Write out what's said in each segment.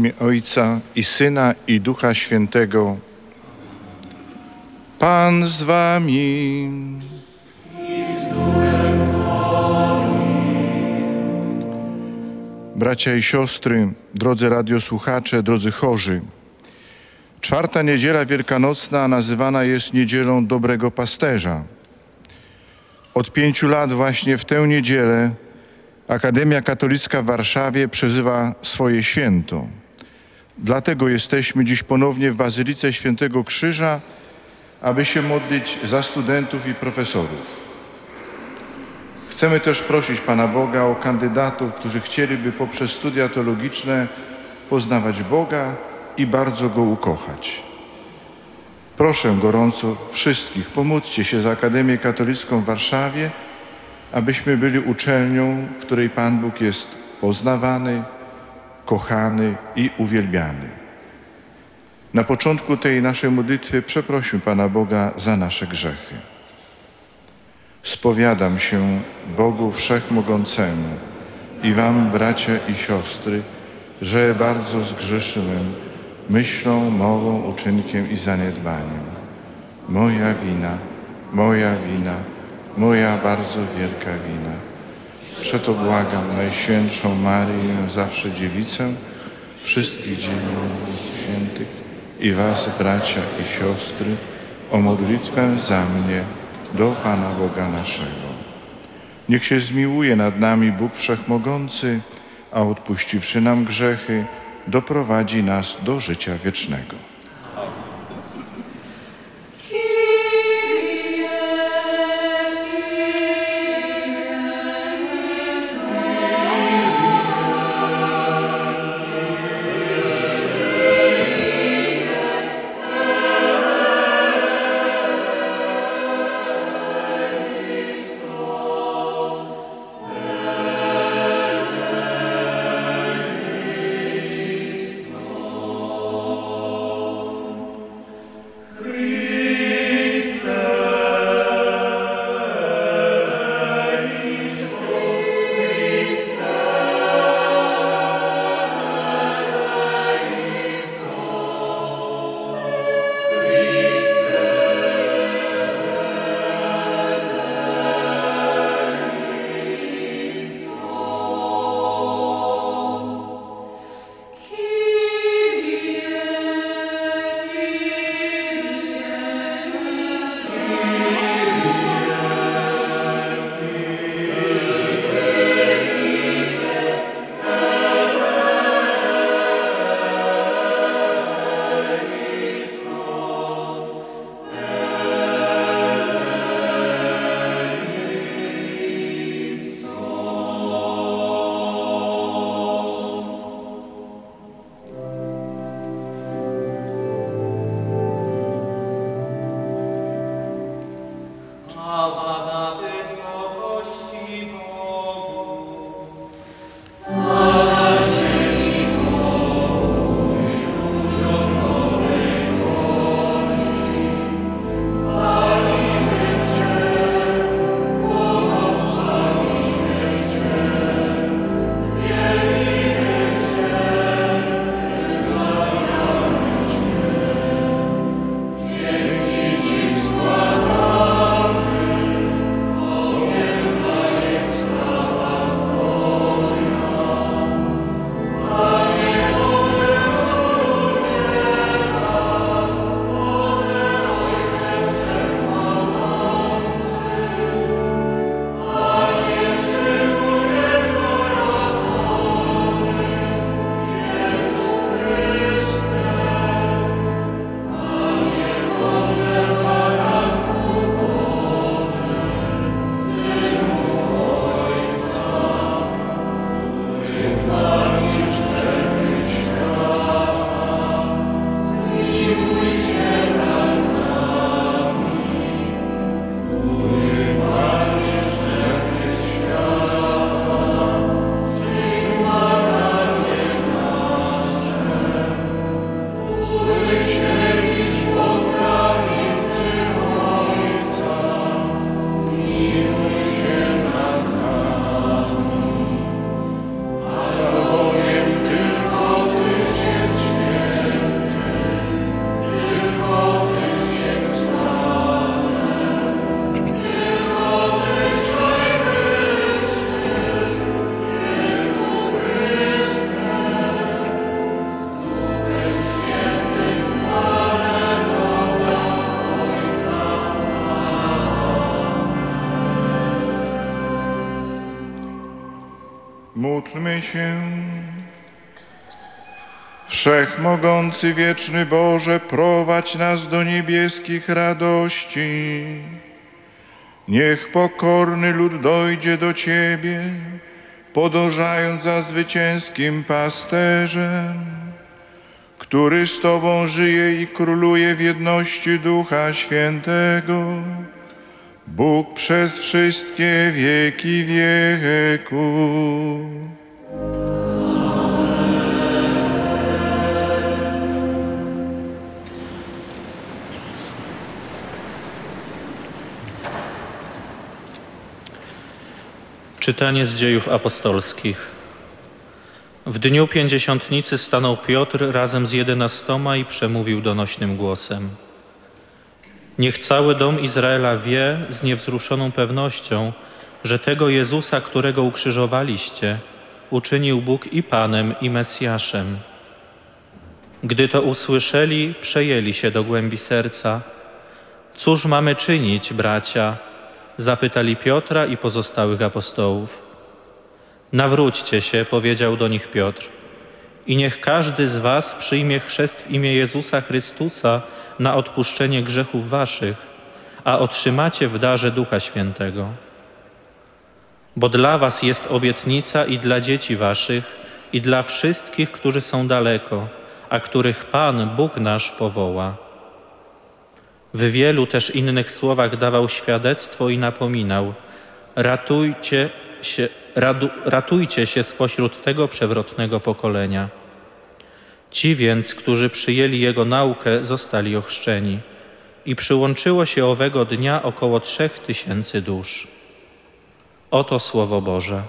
Imię Ojca i Syna i Ducha Świętego. Pan z wami. Bracia i siostry, drodzy radiosłuchacze, drodzy chorzy. Czwarta niedziela wielkanocna nazywana jest niedzielą dobrego pasterza. Od pięciu lat właśnie w tę niedzielę Akademia Katolicka w Warszawie przeżywa swoje święto. Dlatego jesteśmy dziś ponownie w Bazylice Świętego Krzyża, aby się modlić za studentów i profesorów. Chcemy też prosić Pana Boga o kandydatów, którzy chcieliby poprzez studia teologiczne poznawać Boga i bardzo Go ukochać. Proszę gorąco wszystkich, pomódźcie się za Akademię Katolicką w Warszawie, abyśmy byli uczelnią, w której Pan Bóg jest poznawany, kochany i uwielbiany. Na początku tej naszej modlitwy przeprośmy Pana Boga za nasze grzechy. Spowiadam się Bogu Wszechmogącemu i Wam, bracia i siostry, że bardzo zgrzeszyłem myślą, mową, uczynkiem i zaniedbaniem. Moja wina, moja wina, moja bardzo wielka wina. Przeto błagam Najświętszą Marię, zawsze dziewicę, wszystkich dziewic świętych i was, bracia i siostry, o modlitwę za mnie do Pana Boga naszego. Niech się zmiłuje nad nami Bóg Wszechmogący, a odpuściwszy nam grzechy, doprowadzi nas do życia wiecznego. Się. Wszechmogący wieczny Boże, prowadź nas do niebieskich radości. Niech pokorny lud dojdzie do Ciebie, podążając za zwycięskim pasterzem, który z Tobą żyje i króluje w jedności Ducha Świętego, Bóg przez wszystkie wieki wieku. Czytanie z dziejów apostolskich. W dniu pięćdziesiątnicy stanął Piotr razem z jedenastoma i przemówił donośnym głosem. Niech cały dom Izraela wie z niewzruszoną pewnością, że tego Jezusa, którego ukrzyżowaliście, uczynił Bóg i Panem, i Mesjaszem. Gdy to usłyszeli, przejęli się do głębi serca. Cóż mamy czynić, bracia? Zapytali Piotra i pozostałych apostołów. Nawróćcie się, powiedział do nich Piotr, i niech każdy z was przyjmie chrzest w imię Jezusa Chrystusa na odpuszczenie grzechów waszych, a otrzymacie w darze Ducha Świętego. Bo dla was jest obietnica i dla dzieci waszych, i dla wszystkich, którzy są daleko, a których Pan, Bóg nasz, powoła. W wielu też innych słowach dawał świadectwo i napominał: Ratujcie się, radu, ratujcie się spośród tego przewrotnego pokolenia. Ci więc, którzy przyjęli jego naukę, zostali ochrzczeni i przyłączyło się owego dnia około trzech tysięcy dusz. Oto Słowo Boże.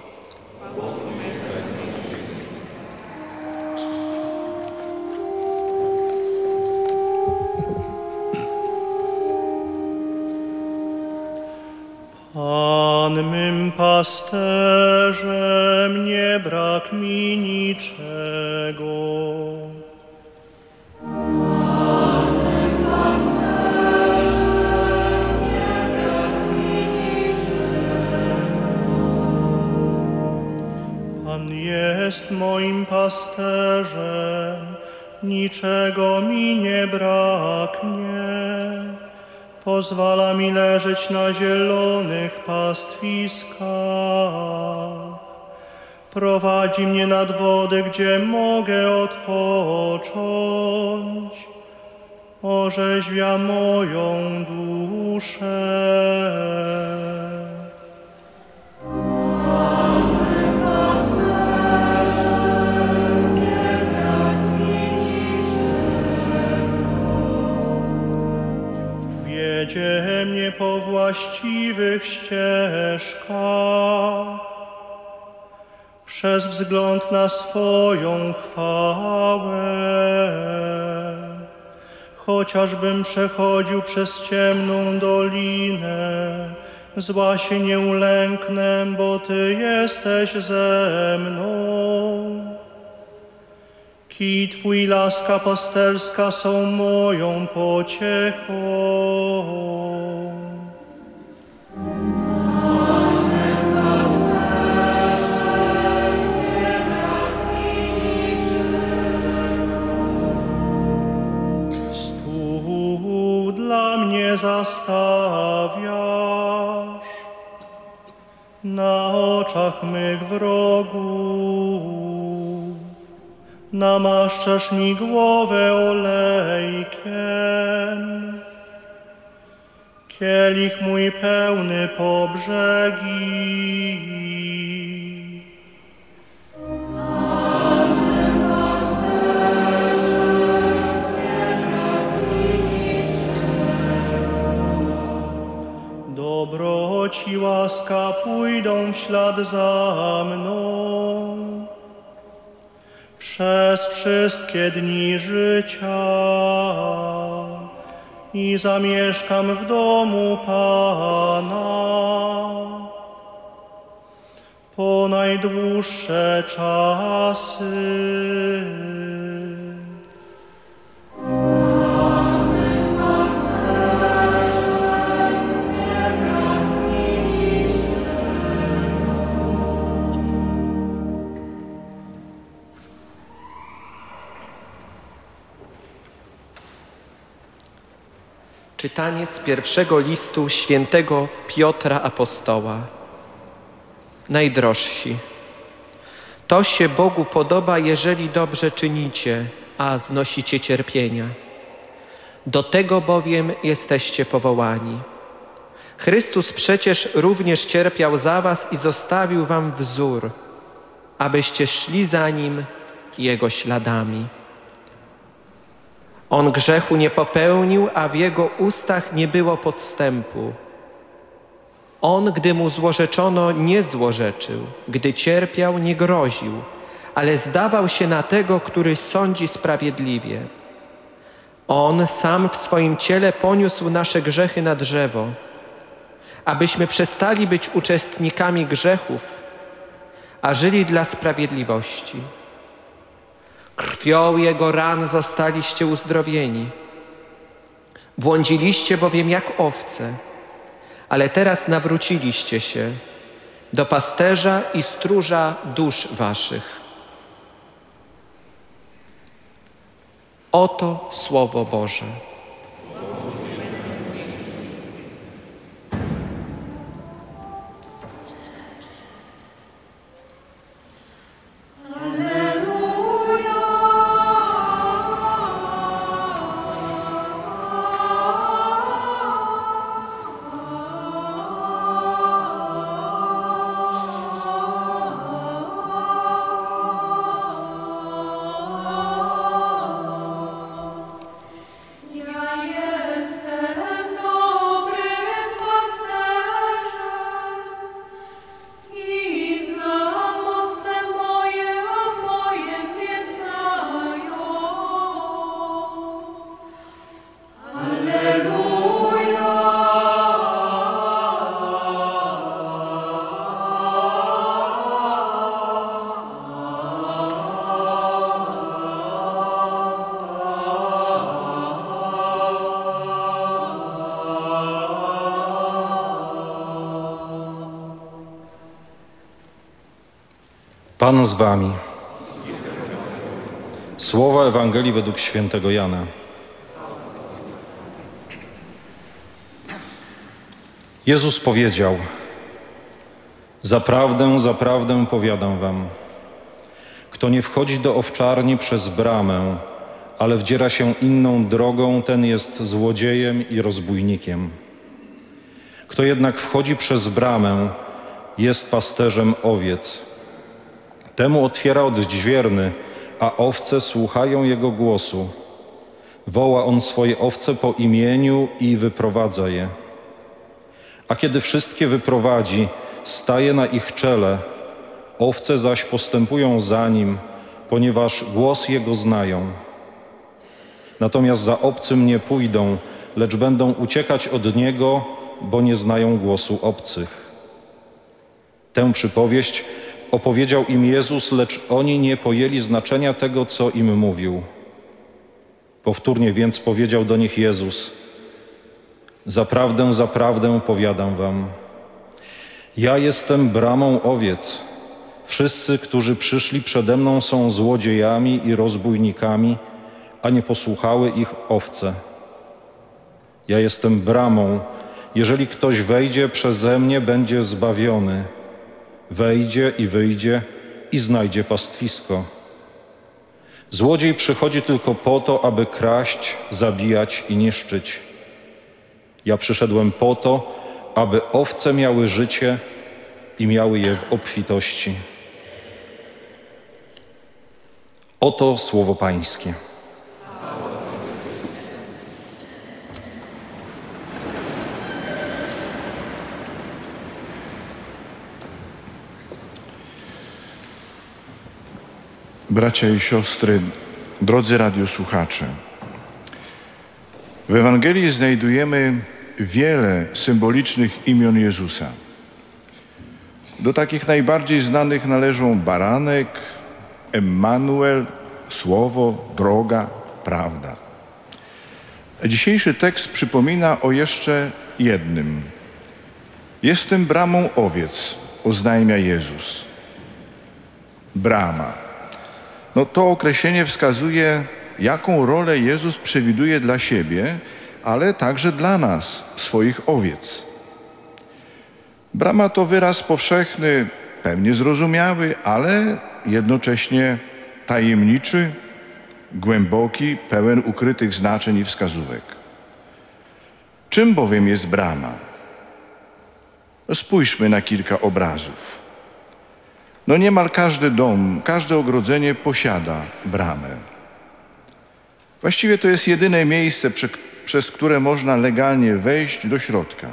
Pasterzem, nie brak mi niczego. Pan jest moim pasterzem, niczego mi nie braknie. Pozwala mi leżeć na zielonych pastwiskach. Prowadzi mnie nad wody, gdzie mogę odpocząć. Orzeźwia moją duszę. Po właściwych ścieżkach, przez wzgląd na swoją chwałę. Chociażbym przechodził przez ciemną dolinę, zła się nie ulęknę, bo Ty jesteś ze mną. Kij Twój laska pasterska są moją pociechą. Zastawiasz na oczach mych wrogów. Namaszczasz mi głowę olejkiem, kielich mój pełny po brzegi. Dobroć i łaska pójdą w ślad za mną przez wszystkie dni życia i zamieszkam w domu Pana po najdłuższe czasy. Czytanie z pierwszego listu świętego Piotra Apostoła. Najdrożsi, to się Bogu podoba, jeżeli dobrze czynicie, a znosicie cierpienia. Do tego bowiem jesteście powołani. Chrystus przecież również cierpiał za was i zostawił wam wzór, abyście szli za nim Jego śladami. On grzechu nie popełnił, a w jego ustach nie było podstępu. On, gdy mu złorzeczono, nie złorzeczył, gdy cierpiał, nie groził, ale zdawał się na tego, który sądzi sprawiedliwie. On sam w swoim ciele poniósł nasze grzechy na drzewo, abyśmy przestali być uczestnikami grzechów, a żyli dla sprawiedliwości. Krwią Jego ran zostaliście uzdrowieni. Błądziliście bowiem jak owce, ale teraz nawróciliście się do pasterza i stróża dusz waszych. Oto Słowo Boże. Pan z wami. Słowa Ewangelii według świętego Jana. Jezus powiedział: Zaprawdę, zaprawdę powiadam wam, kto nie wchodzi do owczarni przez bramę, ale wdziera się inną drogą, ten jest złodziejem i rozbójnikiem. Kto jednak wchodzi przez bramę, jest pasterzem owiec. Temu otwiera odźwierny, a owce słuchają jego głosu. Woła on swoje owce po imieniu i wyprowadza je. A kiedy wszystkie wyprowadzi, staje na ich czele. Owce zaś postępują za nim, ponieważ głos jego znają. Natomiast za obcym nie pójdą, lecz będą uciekać od niego, bo nie znają głosu obcych. Tę przypowieść opowiedział im Jezus, lecz oni nie pojęli znaczenia tego, co im mówił. Powtórnie więc powiedział do nich Jezus: Zaprawdę, zaprawdę powiadam wam, ja jestem bramą owiec. Wszyscy, którzy przyszli przede mną, są złodziejami i rozbójnikami, a nie posłuchały ich owce. Ja jestem bramą. Jeżeli ktoś wejdzie przeze mnie, będzie zbawiony wejdzie i wyjdzie i znajdzie pastwisko. Złodziej przychodzi tylko po to, aby kraść, zabijać i niszczyć. Ja przyszedłem po to, aby owce miały życie i miały je w obfitości. Oto słowo Pańskie. Bracia i siostry, drodzy radiosłuchacze, w Ewangelii znajdujemy wiele symbolicznych imion Jezusa. Do takich najbardziej znanych należą baranek, Emmanuel, słowo, droga, prawda. Dzisiejszy tekst przypomina o jeszcze jednym. Jestem bramą owiec, oznajmia Jezus. Brama. No to określenie wskazuje, jaką rolę Jezus przewiduje dla siebie, ale także dla nas, swoich owiec. Brama to wyraz powszechny, pewnie zrozumiały, ale jednocześnie tajemniczy, głęboki, pełen ukrytych znaczeń i wskazówek. Czym bowiem jest brama? Spójrzmy na kilka obrazów. No niemal każdy dom, każde ogrodzenie posiada bramę. Właściwie to jest jedyne miejsce, przy, przez które można legalnie wejść do środka.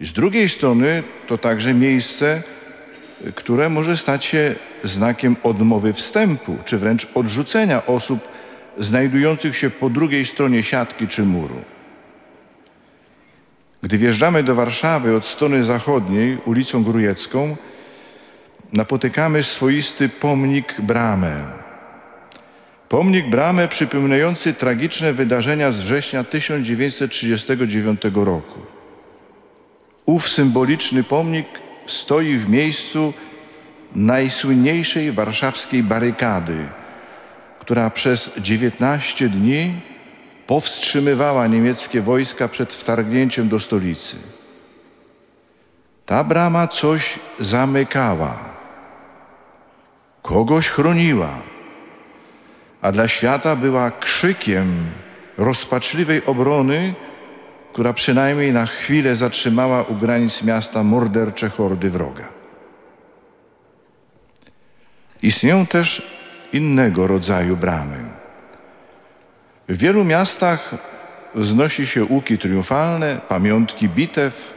I z drugiej strony to także miejsce, które może stać się znakiem odmowy wstępu, czy wręcz odrzucenia osób znajdujących się po drugiej stronie siatki czy muru. Gdy wjeżdżamy do Warszawy od strony zachodniej, ulicą Grujecką, napotykamy swoisty pomnik Bramę. Pomnik Bramę przypominający tragiczne wydarzenia z września 1939 roku. Ów symboliczny pomnik stoi w miejscu najsłynniejszej warszawskiej barykady, która przez 19 dni powstrzymywała niemieckie wojska przed wtargnięciem do stolicy. Ta brama coś zamykała, kogoś chroniła, a dla świata była krzykiem rozpaczliwej obrony, która przynajmniej na chwilę zatrzymała u granic miasta mordercze hordy wroga. Istnieją też innego rodzaju bramy. W wielu miastach wznosi się łuki triumfalne, pamiątki bitew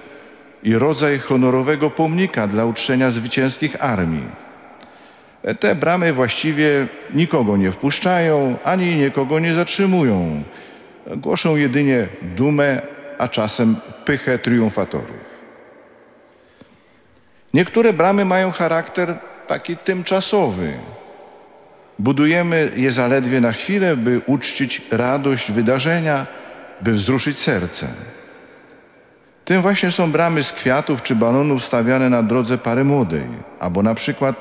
i rodzaj honorowego pomnika dla uczczenia zwycięskich armii. Te bramy właściwie nikogo nie wpuszczają ani nikogo nie zatrzymują. Głoszą jedynie dumę, a czasem pychę triumfatorów. Niektóre bramy mają charakter taki tymczasowy. Budujemy je zaledwie na chwilę, by uczcić radość wydarzenia, by wzruszyć serce. Tym właśnie są bramy z kwiatów czy balonów stawiane na drodze pary młodej, albo na przykład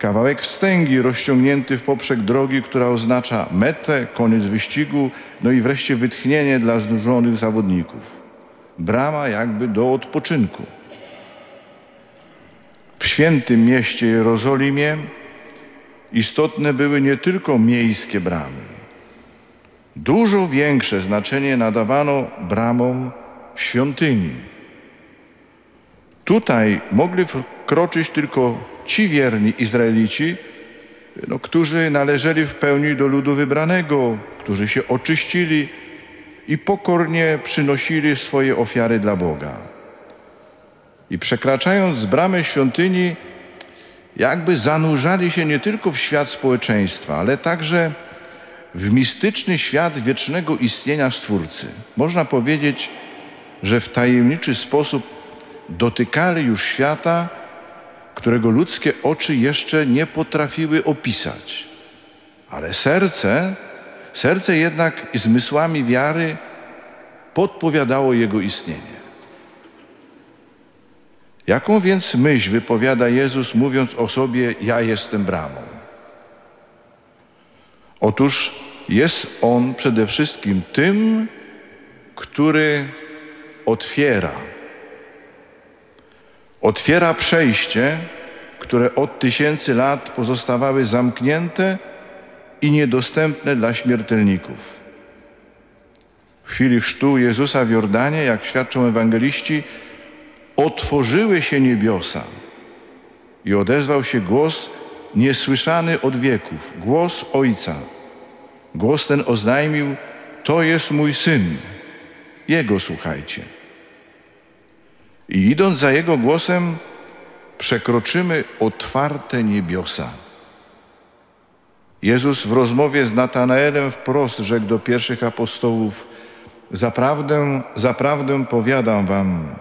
kawałek wstęgi rozciągnięty w poprzek drogi, która oznacza metę, koniec wyścigu, no i wreszcie wytchnienie dla znużonych zawodników. Brama jakby do odpoczynku. W świętym mieście Jerozolimie istotne były nie tylko miejskie bramy. Dużo większe znaczenie nadawano bramom świątyni. Tutaj mogli wkroczyć tylko ci wierni Izraelici, no, którzy należeli w pełni do ludu wybranego, którzy się oczyścili i pokornie przynosili swoje ofiary dla Boga. I przekraczając bramy świątyni, jakby zanurzali się nie tylko w świat społeczeństwa, ale także w mistyczny świat wiecznego istnienia Stwórcy. Można powiedzieć, że w tajemniczy sposób dotykali już świata, którego ludzkie oczy jeszcze nie potrafiły opisać. Ale serce, serce jednak zmysłami wiary podpowiadało jego istnienie. Jaką więc myśl wypowiada Jezus, mówiąc o sobie: Ja jestem bramą? Otóż jest On przede wszystkim tym, który otwiera. Otwiera przejście, które od tysięcy lat pozostawały zamknięte i niedostępne dla śmiertelników. W chwili chrztu Jezusa w Jordanie, jak świadczą ewangeliści, otworzyły się niebiosa i odezwał się głos niesłyszany od wieków, głos Ojca. Głos ten oznajmił: To jest mój syn, jego słuchajcie. I idąc za jego głosem, przekroczymy otwarte niebiosa. Jezus w rozmowie z Natanaelem wprost rzekł do pierwszych apostołów: Zaprawdę, zaprawdę powiadam wam,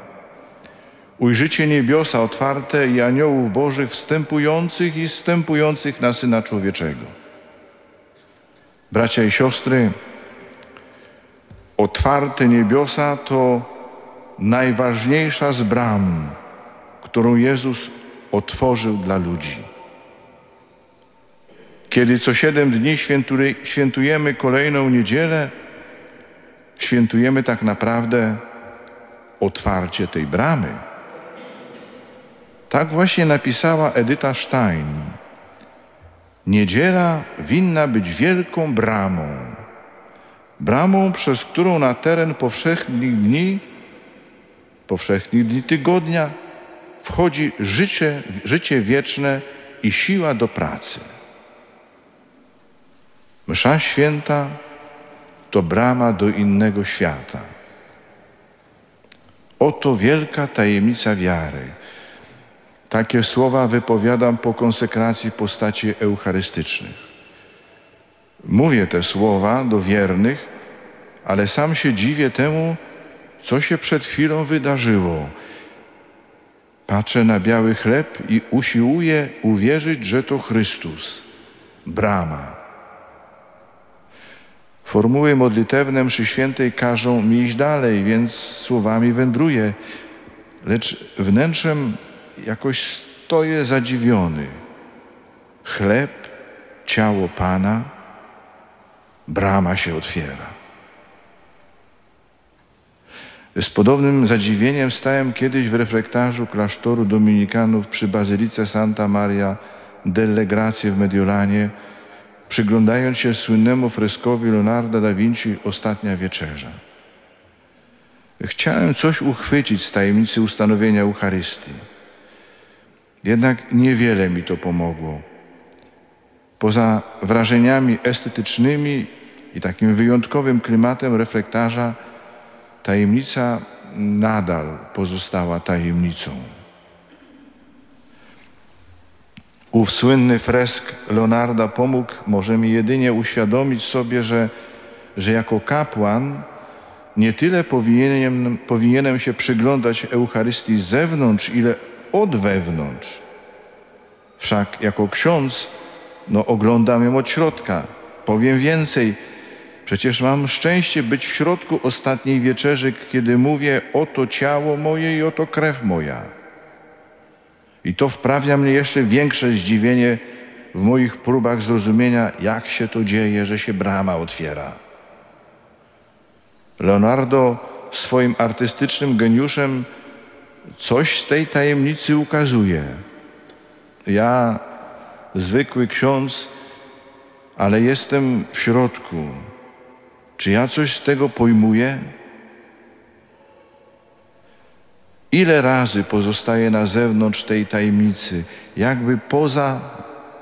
ujrzycie niebiosa otwarte i aniołów Bożych wstępujących i wstępujących na Syna Człowieczego. Bracia i siostry, otwarte niebiosa to najważniejsza z bram, którą Jezus otworzył dla ludzi. Kiedy co siedem dni świętujemy kolejną niedzielę, świętujemy tak naprawdę otwarcie tej bramy. Tak właśnie napisała Edyta Stein. Niedziela winna być wielką bramą. Bramą, przez którą na teren powszechnych dni, powszechnych dni tygodnia wchodzi życie, życie wieczne i siła do pracy. Msza święta to brama do innego świata. Oto wielka tajemnica wiary. Takie słowa wypowiadam po konsekracji postaci eucharystycznych. Mówię te słowa do wiernych, ale sam się dziwię temu, co się przed chwilą wydarzyło. Patrzę na biały chleb i usiłuję uwierzyć, że to Chrystus, brama. Formuły modlitewne mszy świętej każą mi iść dalej, więc słowami wędruję, lecz wnętrzem jakoś stoję zadziwiony. Chleb, ciało Pana, brama się otwiera. Z podobnym zadziwieniem stałem kiedyś w reflektarzu klasztoru dominikanów przy Bazylice Santa Maria delle Grazie w Mediolanie, przyglądając się słynnemu freskowi Leonarda da Vinci Ostatnia Wieczerza. Chciałem coś uchwycić z tajemnicy ustanowienia Eucharystii. Jednak niewiele mi to pomogło. Poza wrażeniami estetycznymi i takim wyjątkowym klimatem reflektarza, tajemnica nadal pozostała tajemnicą. Ów słynny fresk Leonarda pomógł może mi jedynie uświadomić sobie, że, że jako kapłan nie tyle powinienem, powinienem się przyglądać Eucharystii z zewnątrz, ile od wewnątrz. Wszak jako ksiądz no, oglądam ją od środka. Powiem więcej, przecież mam szczęście być w środku ostatniej wieczerzy, kiedy mówię oto ciało moje i oto krew moja. I to wprawia mnie jeszcze większe zdziwienie w moich próbach zrozumienia, jak się to dzieje, że się brama otwiera. Leonardo swoim artystycznym geniuszem coś z tej tajemnicy ukazuje. Ja, zwykły ksiądz, ale jestem w środku. Czy ja coś z tego pojmuję? Ile razy pozostaje na zewnątrz tej tajemnicy, jakby poza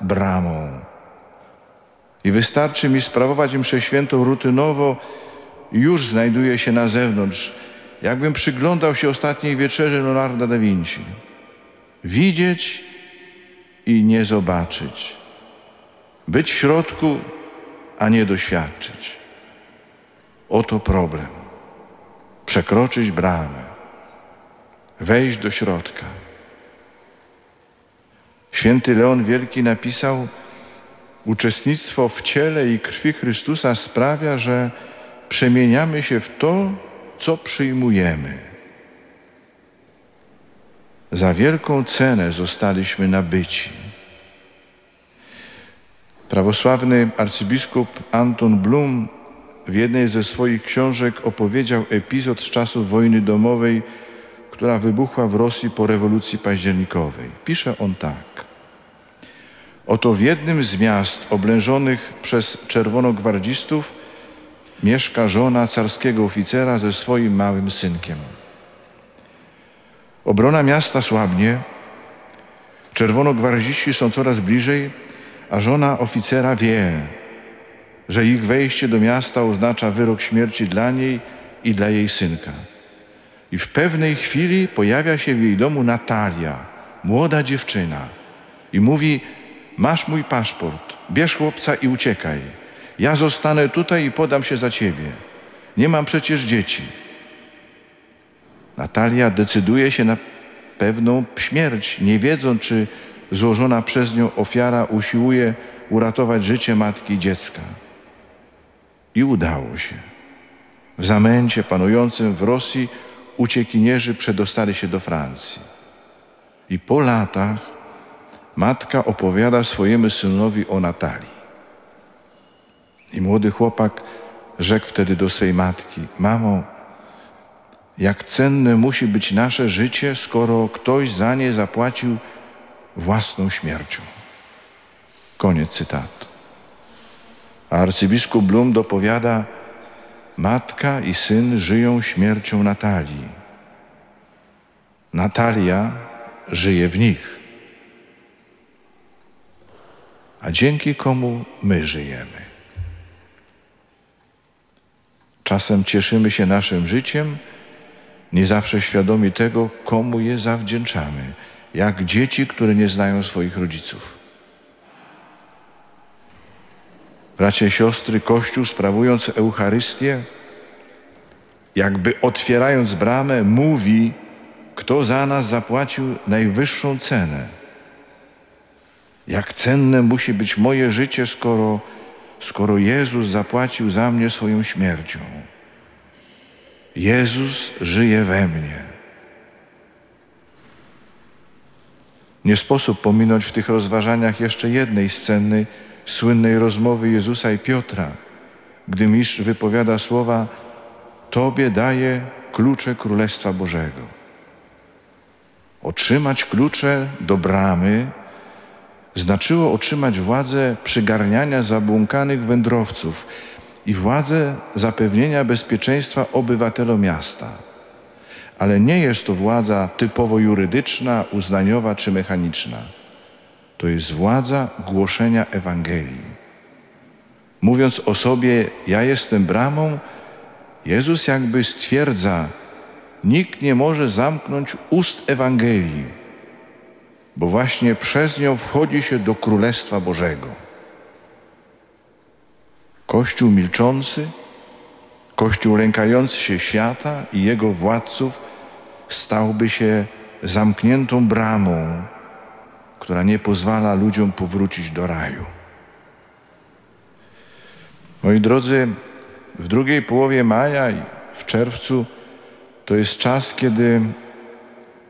bramą. I wystarczy mi sprawować mszę świętą rutynowo, już znajduje się na zewnątrz, jakbym przyglądał się ostatniej wieczerzy Leonarda da Vinci. Widzieć i nie zobaczyć. Być w środku, a nie doświadczyć. Oto problem. Przekroczyć bramę wejść do środka. Święty Leon Wielki napisał: Uczestnictwo w ciele i krwi Chrystusa sprawia, że przemieniamy się w to, co przyjmujemy. Za wielką cenę zostaliśmy nabyci. Prawosławny arcybiskup Anton Blum w jednej ze swoich książek opowiedział epizod z czasów wojny domowej która wybuchła w Rosji po rewolucji październikowej. Pisze on tak. Oto w jednym z miast oblężonych przez czerwonogwardzistów mieszka żona carskiego oficera ze swoim małym synkiem. Obrona miasta słabnie, czerwonogwardziści są coraz bliżej, a żona oficera wie, że ich wejście do miasta oznacza wyrok śmierci dla niej i dla jej synka. I w pewnej chwili pojawia się w jej domu Natalia, młoda dziewczyna, i mówi: Masz mój paszport, bierz chłopca i uciekaj. Ja zostanę tutaj i podam się za ciebie. Nie mam przecież dzieci. Natalia decyduje się na pewną śmierć, nie wiedząc, czy złożona przez nią ofiara usiłuje uratować życie matki i dziecka. I udało się. W zamęcie panującym w Rosji uciekinierzy przedostali się do Francji. I po latach matka opowiada swojemu synowi o Natalii. I młody chłopak rzekł wtedy do swej matki: Mamo, jak cenne musi być nasze życie, skoro ktoś za nie zapłacił własną śmiercią. Koniec cytatu. A arcybiskup Blum dopowiada: Matka i syn żyją śmiercią Natalii. Natalia żyje w nich. A dzięki komu my żyjemy. Czasem cieszymy się naszym życiem, nie zawsze świadomi tego, komu je zawdzięczamy, jak dzieci, które nie znają swoich rodziców. Bracia i siostry, Kościół sprawując Eucharystię, jakby otwierając bramę, mówi, kto za nas zapłacił najwyższą cenę. Jak cenne musi być moje życie, skoro, skoro Jezus zapłacił za mnie swoją śmiercią. Jezus żyje we mnie. Nie sposób pominąć w tych rozważaniach jeszcze jednej sceny słynnej rozmowy Jezusa i Piotra, gdy mistrz wypowiada słowa: Tobie daję klucze Królestwa Bożego. Otrzymać klucze do bramy znaczyło otrzymać władzę przygarniania zabłąkanych wędrowców i władzę zapewnienia bezpieczeństwa obywatelom miasta. Ale nie jest to władza typowo jurydyczna, uznaniowa czy mechaniczna. To jest władza głoszenia Ewangelii. Mówiąc o sobie, ja jestem bramą, Jezus jakby stwierdza, nikt nie może zamknąć ust Ewangelii, bo właśnie przez nią wchodzi się do Królestwa Bożego. Kościół milczący, Kościół lękający się świata i jego władców stałby się zamkniętą bramą, która nie pozwala ludziom powrócić do raju. Moi drodzy, w drugiej połowie maja i w czerwcu to jest czas, kiedy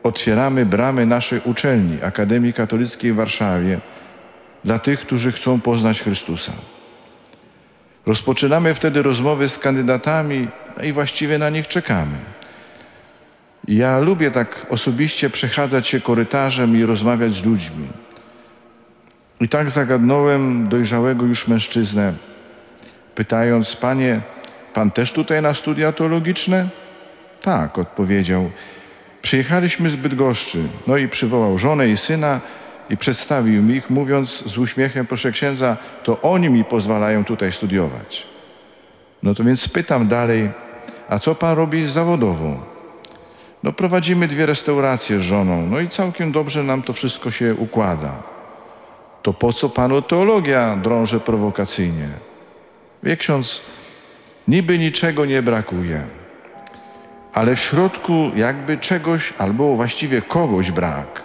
otwieramy bramy naszej uczelni, Akademii Katolickiej w Warszawie, dla tych, którzy chcą poznać Chrystusa. Rozpoczynamy wtedy rozmowy z kandydatami no i właściwie na nich czekamy. Ja lubię tak osobiście przechadzać się korytarzem i rozmawiać z ludźmi. I tak zagadnąłem dojrzałego już mężczyznę, pytając: Panie, pan też tutaj na studia teologiczne? Tak, odpowiedział. Przyjechaliśmy z Bydgoszczy. No i przywołał żonę i syna i przedstawił mi ich, mówiąc z uśmiechem, proszę księdza, to oni mi pozwalają tutaj studiować. No to więc pytam dalej, a co pan robi zawodowo? No prowadzimy dwie restauracje z żoną, no i całkiem dobrze nam to wszystko się układa. To po co panu teologia drąży prowokacyjnie? Wie ksiądz, niby niczego nie brakuje, ale w środku jakby czegoś albo właściwie kogoś brak.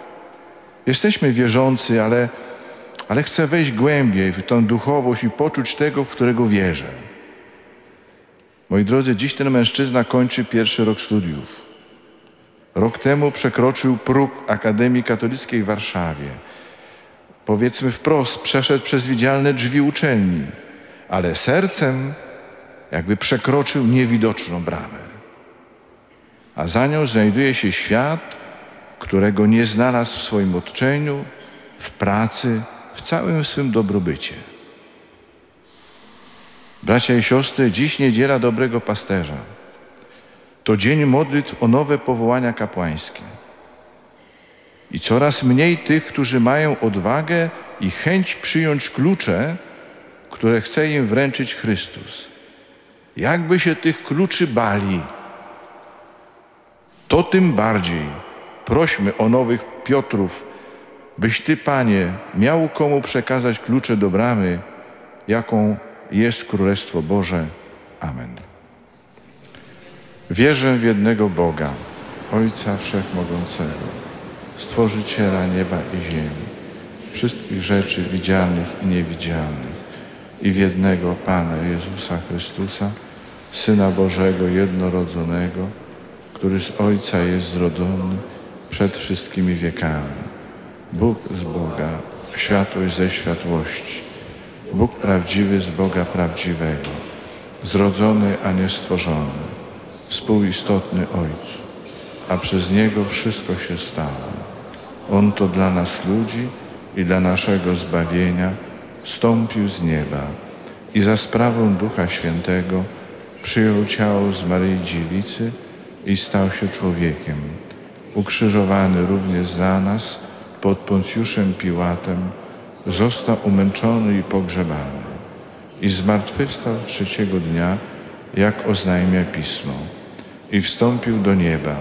Jesteśmy wierzący, ale, ale chcę wejść głębiej w tą duchowość i poczuć tego, w którego wierzę. Moi drodzy, dziś ten mężczyzna kończy pierwszy rok studiów. Rok temu przekroczył próg Akademii Katolickiej w Warszawie. Powiedzmy wprost, przeszedł przez widzialne drzwi uczelni, ale sercem jakby przekroczył niewidoczną bramę. A za nią znajduje się świat, którego nie znalazł w swoim otoczeniu, w pracy, w całym swym dobrobycie. Bracia i siostry, dziś niedziela dobrego pasterza. To dzień modlitw o nowe powołania kapłańskie. I coraz mniej tych, którzy mają odwagę i chęć przyjąć klucze, które chce im wręczyć Chrystus. Jakby się tych kluczy bali, to tym bardziej prośmy o nowych Piotrów, byś Ty, Panie, miał komu przekazać klucze do bramy, jaką jest Królestwo Boże. Amen. Wierzę w jednego Boga, Ojca Wszechmogącego, Stworzyciela nieba i ziemi, wszystkich rzeczy widzialnych i niewidzialnych, i w jednego Pana Jezusa Chrystusa, Syna Bożego jednorodzonego, który z Ojca jest zrodzony przed wszystkimi wiekami. Bóg z Boga, światłość ze światłości, Bóg prawdziwy z Boga prawdziwego, zrodzony, a nie stworzony, współistotny Ojcu, a przez Niego wszystko się stało. On to dla nas ludzi i dla naszego zbawienia stąpił z nieba i za sprawą Ducha Świętego przyjął ciało z Maryi Dziewicy i stał się człowiekiem, ukrzyżowany również za nas pod Poncjuszem Piłatem, został umęczony i pogrzebany i zmartwychwstał trzeciego dnia, jak oznajmia Pismo, i wstąpił do nieba,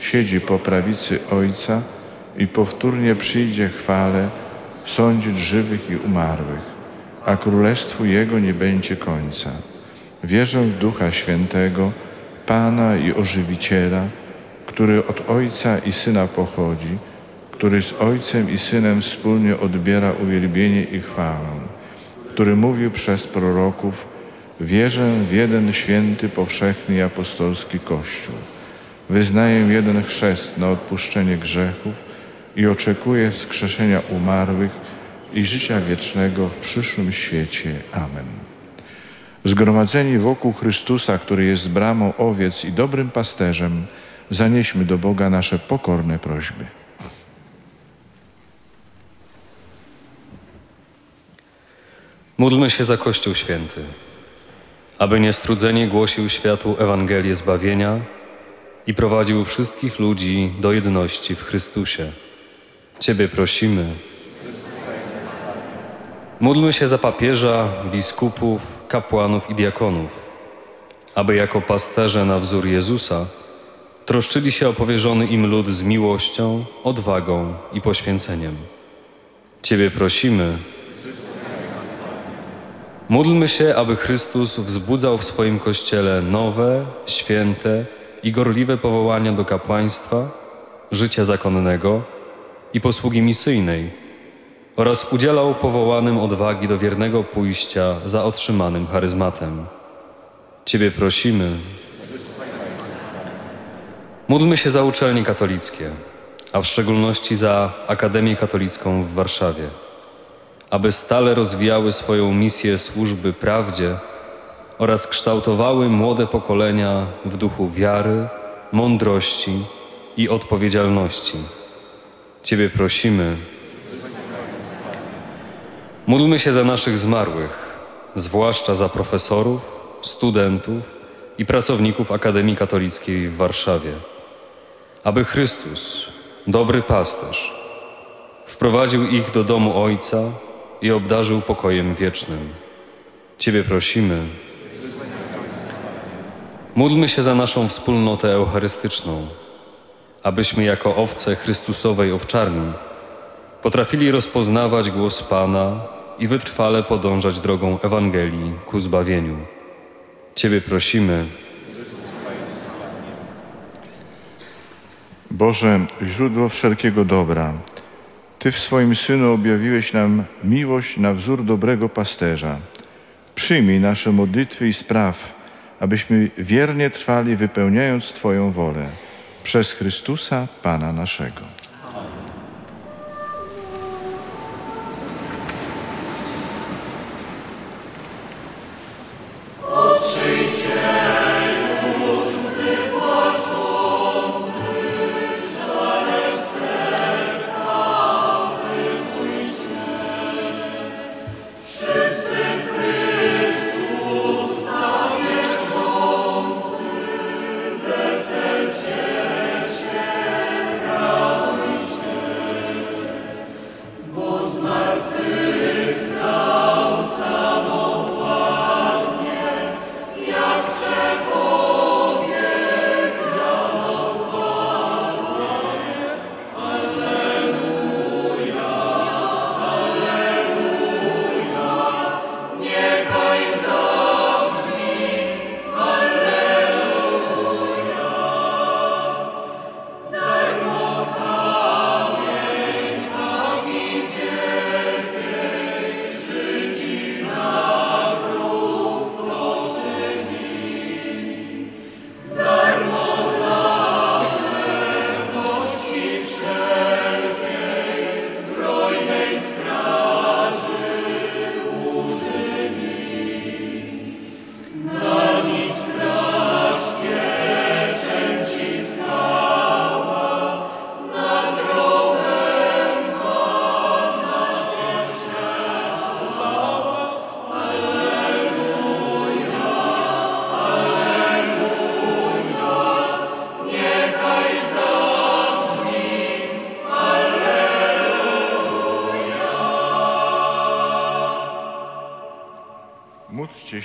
siedzi po prawicy Ojca i powtórnie przyjdzie chwale sądzić żywych i umarłych, a królestwu Jego nie będzie końca. Wierzę w Ducha Świętego, Pana i Ożywiciela, który od Ojca i Syna pochodzi, który z Ojcem i Synem wspólnie odbiera uwielbienie i chwałę, który mówił przez proroków, wierzę w jeden święty, powszechny i apostolski Kościół. Wyznaję jeden chrzest na odpuszczenie grzechów i oczekuję wskrzeszenia umarłych i życia wiecznego w przyszłym świecie. Amen. Zgromadzeni wokół Chrystusa, który jest bramą owiec i dobrym pasterzem, zanieśmy do Boga nasze pokorne prośby. Módlmy się za Kościół Święty, aby niestrudzenie głosił światu Ewangelię zbawienia i prowadził wszystkich ludzi do jedności w Chrystusie. Ciebie prosimy. Módlmy się za papieża, biskupów, kapłanów i diakonów, aby jako pasterze na wzór Jezusa troszczyli się o powierzony im lud z miłością, odwagą i poświęceniem. Ciebie prosimy. Módlmy się, aby Chrystus wzbudzał w swoim Kościele nowe, święte i gorliwe powołania do kapłaństwa, życia zakonnego i posługi misyjnej oraz udzielał powołanym odwagi do wiernego pójścia za otrzymanym charyzmatem. Ciebie prosimy. Módlmy się za uczelnie katolickie, a w szczególności za Akademię Katolicką w Warszawie, aby stale rozwijały swoją misję służby prawdzie oraz kształtowały młode pokolenia w duchu wiary, mądrości i odpowiedzialności. Ciebie prosimy. Módlmy się za naszych zmarłych, zwłaszcza za profesorów, studentów i pracowników Akademii Katolickiej w Warszawie, aby Chrystus, dobry pasterz, wprowadził ich do domu Ojca i obdarzył pokojem wiecznym. Ciebie prosimy. Módlmy się za naszą wspólnotę eucharystyczną, abyśmy jako owce Chrystusowej owczarni potrafili rozpoznawać głos Pana i wytrwale podążać drogą Ewangelii ku zbawieniu. Ciebie prosimy. Boże, źródło wszelkiego dobra, Ty w swoim Synu objawiłeś nam miłość na wzór dobrego pasterza. Przyjmij nasze modlitwy i spraw, abyśmy wiernie trwali, wypełniając Twoją wolę. Przez Chrystusa, Pana naszego.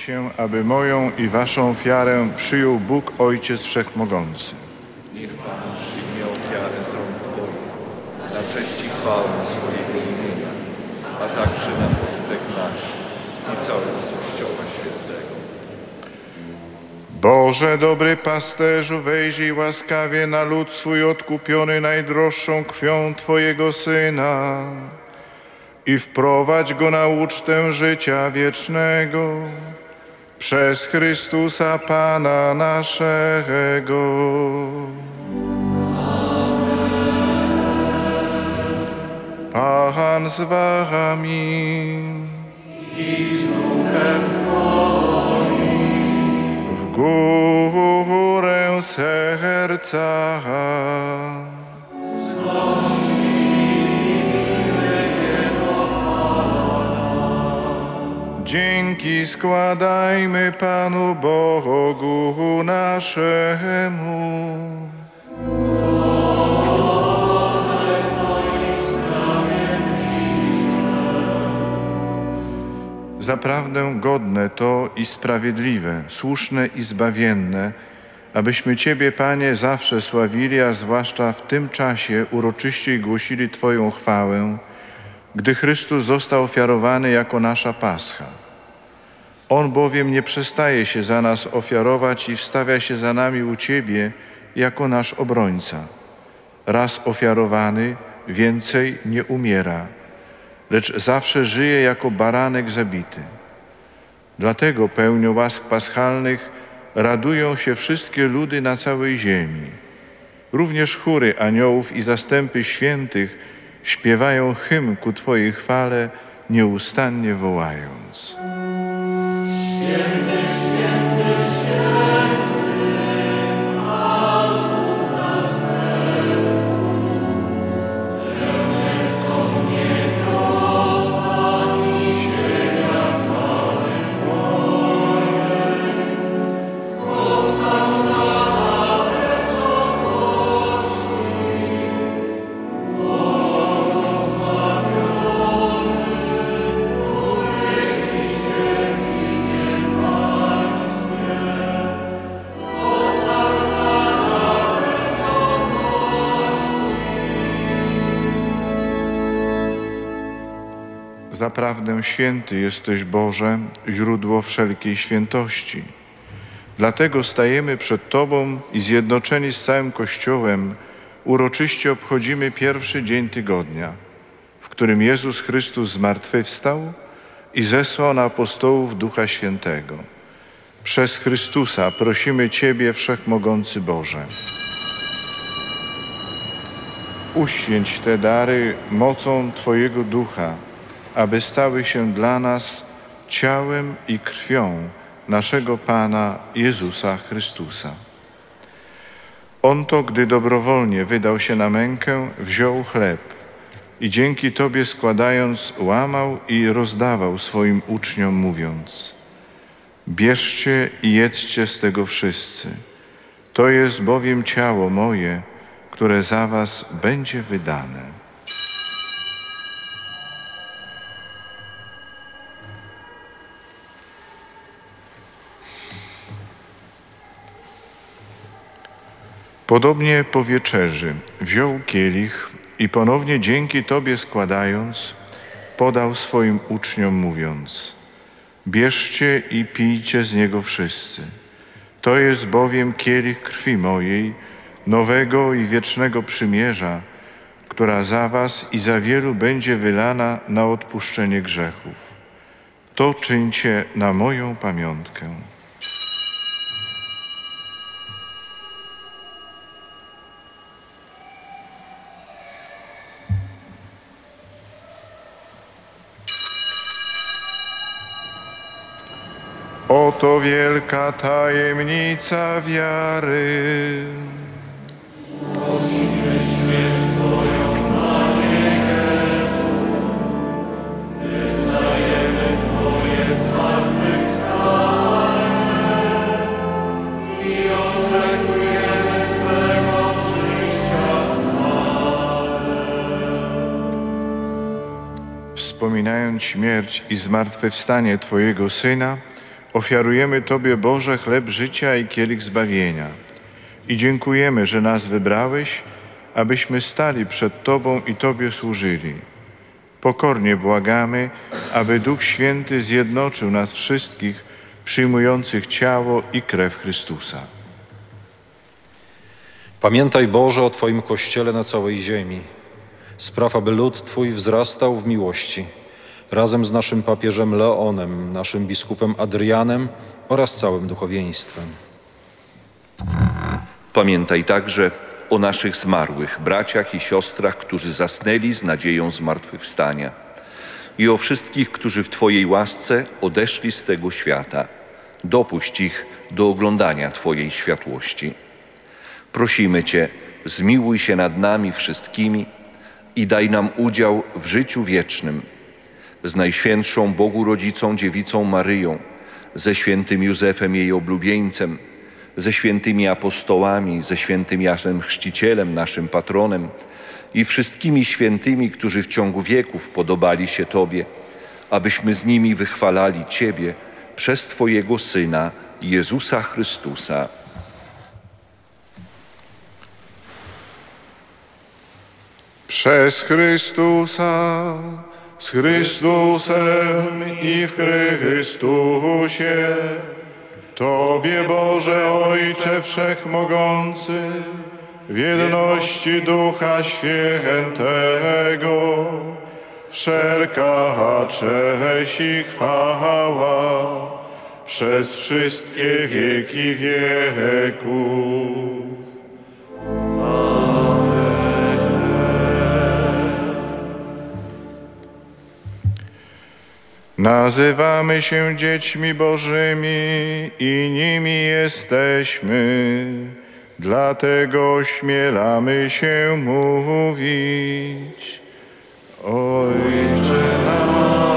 Się, aby moją i waszą ofiarę przyjął Bóg Ojciec Wszechmogący. Niech Pan przyjmie ofiarę z rąk Twoich, na cześć i chwałę swojego imienia, a także na pożytek nasz i całego Kościoła Świętego. Boże, dobry pasterzu, wejrzyj łaskawie na lud swój odkupiony najdroższą krwią Twojego Syna i wprowadź go na ucztę życia wiecznego przez Chrystusa Pana naszego. Pan z wami. w górę serca. Dzięki składajmy Panu Bogu naszemu. Zaprawdę godne to i sprawiedliwe, słuszne i zbawienne, abyśmy Ciebie, Panie, zawsze sławili, a zwłaszcza w tym czasie uroczyście głosili Twoją chwałę, gdy Chrystus został ofiarowany jako nasza Pascha. On bowiem nie przestaje się za nas ofiarować i wstawia się za nami u Ciebie jako nasz obrońca. Raz ofiarowany, więcej nie umiera lecz zawsze żyje jako baranek zabity. Dlatego pełnią łask paschalnych radują się wszystkie ludy na całej ziemi. Również chóry aniołów i zastępy świętych śpiewają hymn ku Twojej chwale, nieustannie wołając. in this Zaprawdę święty jesteś Boże, źródło wszelkiej świętości. Dlatego stajemy przed Tobą i zjednoczeni z całym Kościołem uroczyście obchodzimy pierwszy dzień tygodnia, w którym Jezus Chrystus zmartwychwstał i zesłał na apostołów Ducha Świętego. Przez Chrystusa prosimy Ciebie, Wszechmogący Boże. Uświęć te dary mocą Twojego Ducha, aby stały się dla nas ciałem i krwią naszego Pana Jezusa Chrystusa. On to, gdy dobrowolnie wydał się na mękę, wziął chleb i dzięki Tobie składając, łamał i rozdawał swoim uczniom, mówiąc: Bierzcie i jedzcie z tego wszyscy. To jest bowiem ciało moje, które za Was będzie wydane. Podobnie po wieczerzy wziął kielich i ponownie dzięki Tobie składając, podał swoim uczniom, mówiąc: Bierzcie i pijcie z niego wszyscy. To jest bowiem kielich krwi mojej, nowego i wiecznego przymierza, która za Was i za wielu będzie wylana na odpuszczenie grzechów. To czyńcie na moją pamiątkę. Oto wielka tajemnica wiary. Wspominając śmierć i zmartwychwstanie Twojego Syna, Ofiarujemy Tobie, Boże, chleb życia i kielich zbawienia. I dziękujemy, że nas wybrałeś, abyśmy stali przed Tobą i Tobie służyli. Pokornie błagamy, aby Duch Święty zjednoczył nas wszystkich, przyjmujących ciało i krew Chrystusa. Pamiętaj Boże o Twoim Kościele na całej ziemi. Spraw, aby lud Twój wzrastał w miłości, razem z naszym papieżem Leonem, naszym biskupem Adrianem oraz całym duchowieństwem. Pamiętaj także o naszych zmarłych braciach i siostrach, którzy zasnęli z nadzieją zmartwychwstania i o wszystkich, którzy w Twojej łasce odeszli z tego świata. Dopuść ich do oglądania Twojej światłości. Prosimy Cię, zmiłuj się nad nami wszystkimi i daj nam udział w życiu wiecznym z Najświętszą Bogu Rodzicą Dziewicą Maryją, ze świętym Józefem jej oblubieńcem, ze świętymi apostołami, ze świętym Jasem Chrzcicielem, naszym patronem i wszystkimi świętymi, którzy w ciągu wieków podobali się Tobie, abyśmy z nimi wychwalali Ciebie przez Twojego Syna, Jezusa Chrystusa. Przez Chrystusa, z Chrystusem i w Chrystusie, Tobie Boże Ojcze Wszechmogący, w jedności Ducha Świętego, wszelka cześć i chwała przez wszystkie wieki wieków. Nazywamy się dziećmi Bożymi i nimi jesteśmy, dlatego ośmielamy się mówić. Ojcze nasz,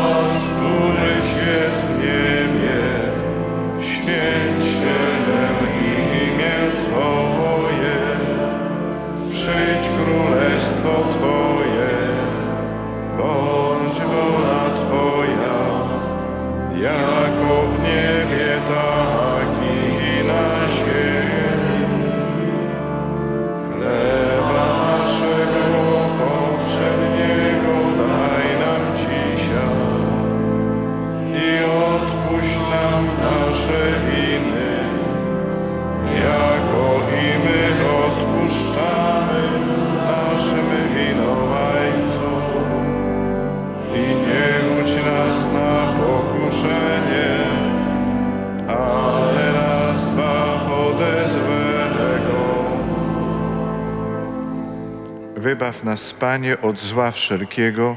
Wybaw nas, Panie, od zła wszelkiego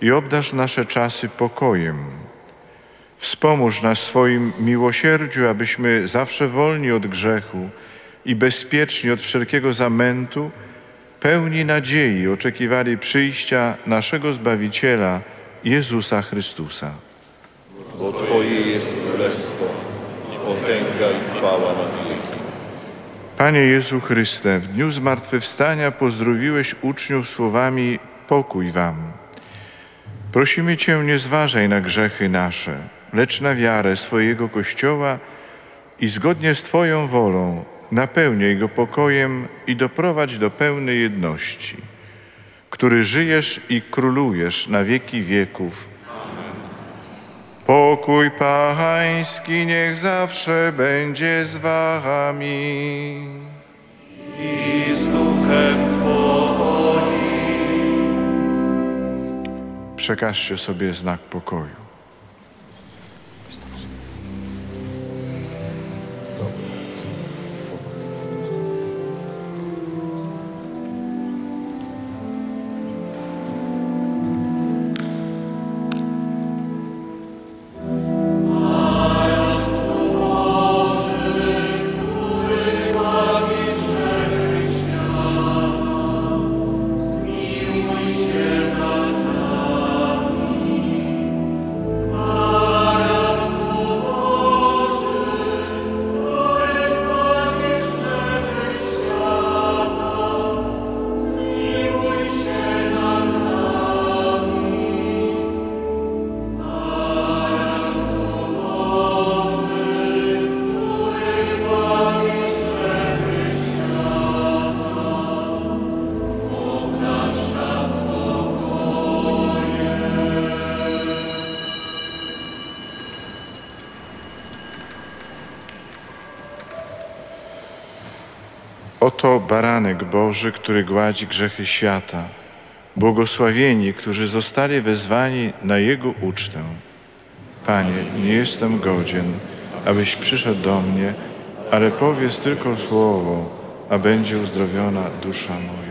i obdarz nasze czasy pokojem. Wspomóż nas swoim miłosierdziu, abyśmy zawsze wolni od grzechu i bezpieczni od wszelkiego zamętu, pełni nadziei oczekiwali przyjścia naszego Zbawiciela, Jezusa Chrystusa. Bo Twoje jest królestwo, potęga i chwała na. Panie Jezu Chryste, w dniu zmartwychwstania pozdrowiłeś uczniów słowami pokój wam. Prosimy Cię, nie zważaj na grzechy nasze, lecz na wiarę swojego Kościoła i zgodnie z Twoją wolą napełniaj go pokojem i doprowadź do pełnej jedności, który żyjesz i królujesz na wieki wieków. Pokój Pański niech zawsze będzie z Wami. i z duchem Twoim. Przekażcie sobie znak pokoju. baranek Boży, który gładzi grzechy świata. Błogosławieni, którzy zostali wezwani na Jego ucztę. Panie, nie jestem godzien, abyś przyszedł do mnie, ale powiedz tylko słowo, a będzie uzdrowiona dusza moja.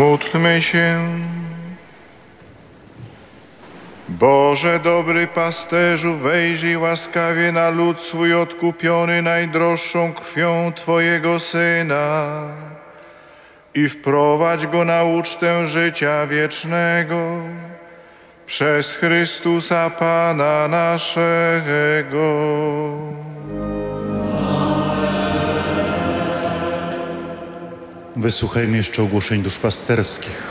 Módlmy się. Boże, dobry pasterzu, wejrzyj łaskawie na lud swój odkupiony najdroższą krwią Twojego Syna i wprowadź go na ucztę życia wiecznego przez Chrystusa Pana naszego. Wysłuchajmy jeszcze ogłoszeń duszpasterskich.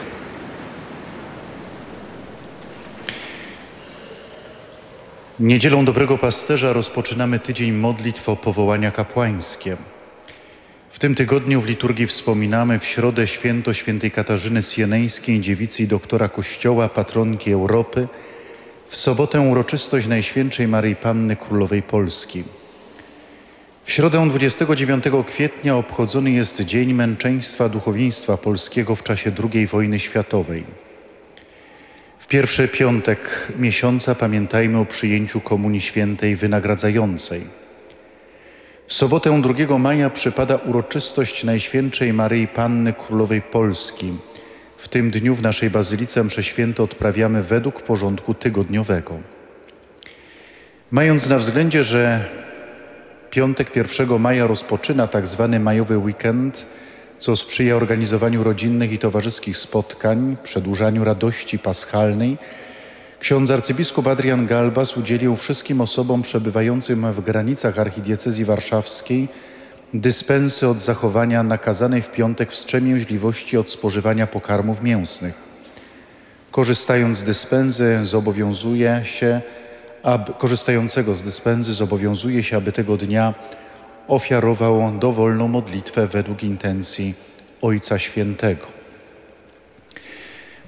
Niedzielą Dobrego Pasterza rozpoczynamy tydzień modlitw o powołania kapłańskie. W tym tygodniu w liturgii wspominamy w środę święto świętej Katarzyny Sieneńskiej, dziewicy i doktora Kościoła, patronki Europy, w sobotę uroczystość Najświętszej Maryi Panny Królowej Polski. W środę 29 kwietnia obchodzony jest Dzień Męczeństwa Duchowieństwa Polskiego w czasie II wojny światowej. W pierwszy piątek miesiąca pamiętajmy o przyjęciu Komunii Świętej wynagradzającej. W sobotę 2 maja przypada uroczystość Najświętszej Maryi Panny Królowej Polski. W tym dniu w naszej bazylice msze święto odprawiamy według porządku tygodniowego. Mając na względzie, że piątek 1 maja rozpoczyna tak zwany majowy weekend, co sprzyja organizowaniu rodzinnych i towarzyskich spotkań, przedłużaniu radości paschalnej, ksiądz arcybiskup Adrian Galbas udzielił wszystkim osobom przebywającym w granicach archidiecezji warszawskiej dyspensy od zachowania nakazanej w piątek wstrzemięźliwości od spożywania pokarmów mięsnych. Korzystając z dyspensy zobowiązuje się, aby, korzystającego z dyspensy zobowiązuje się, aby tego dnia ofiarował dowolną modlitwę według intencji Ojca Świętego.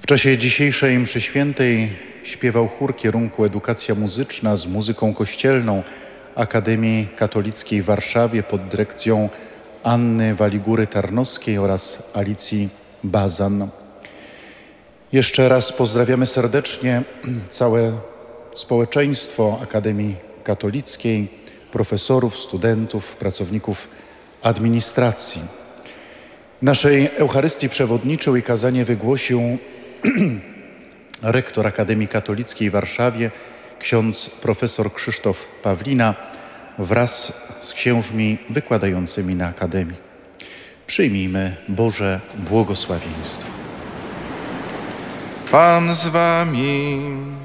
W czasie dzisiejszej mszy świętej śpiewał chór kierunku Edukacja Muzyczna z muzyką kościelną Akademii Katolickiej w Warszawie pod dyrekcją Anny Waligury Tarnowskiej oraz Alicji Bazan. Jeszcze raz pozdrawiamy serdecznie całe społeczeństwo Akademii Katolickiej, profesorów, studentów, pracowników administracji. Naszej Eucharystii przewodniczył i kazanie wygłosił rektor Akademii Katolickiej w Warszawie, ksiądz profesor Krzysztof Pawlina wraz z księżmi wykładającymi na Akademii. Przyjmijmy Boże błogosławieństwo. Pan z wami.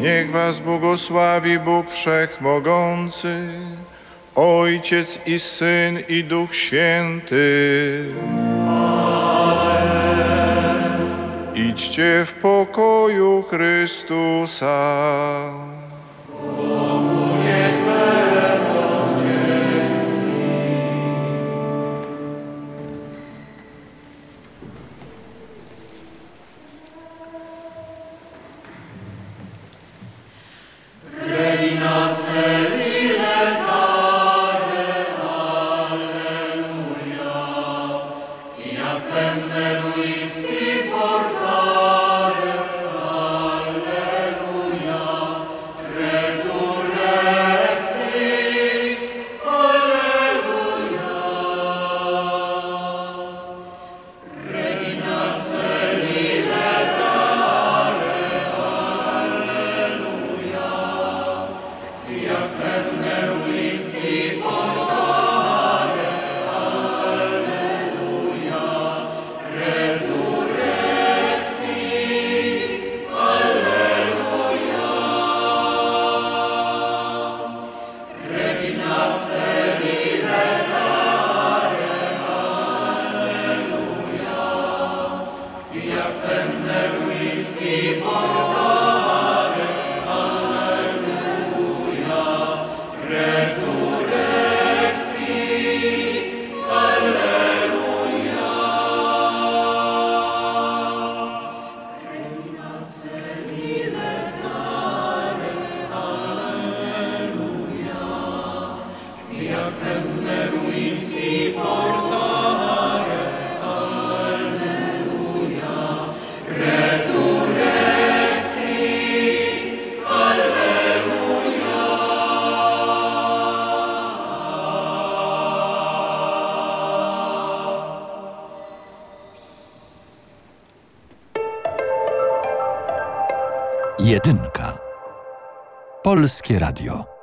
Niech was błogosławi Bóg Wszechmogący, Ojciec i Syn i Duch Święty. Idźcie w pokoju Chrystusa. Polskie Radio.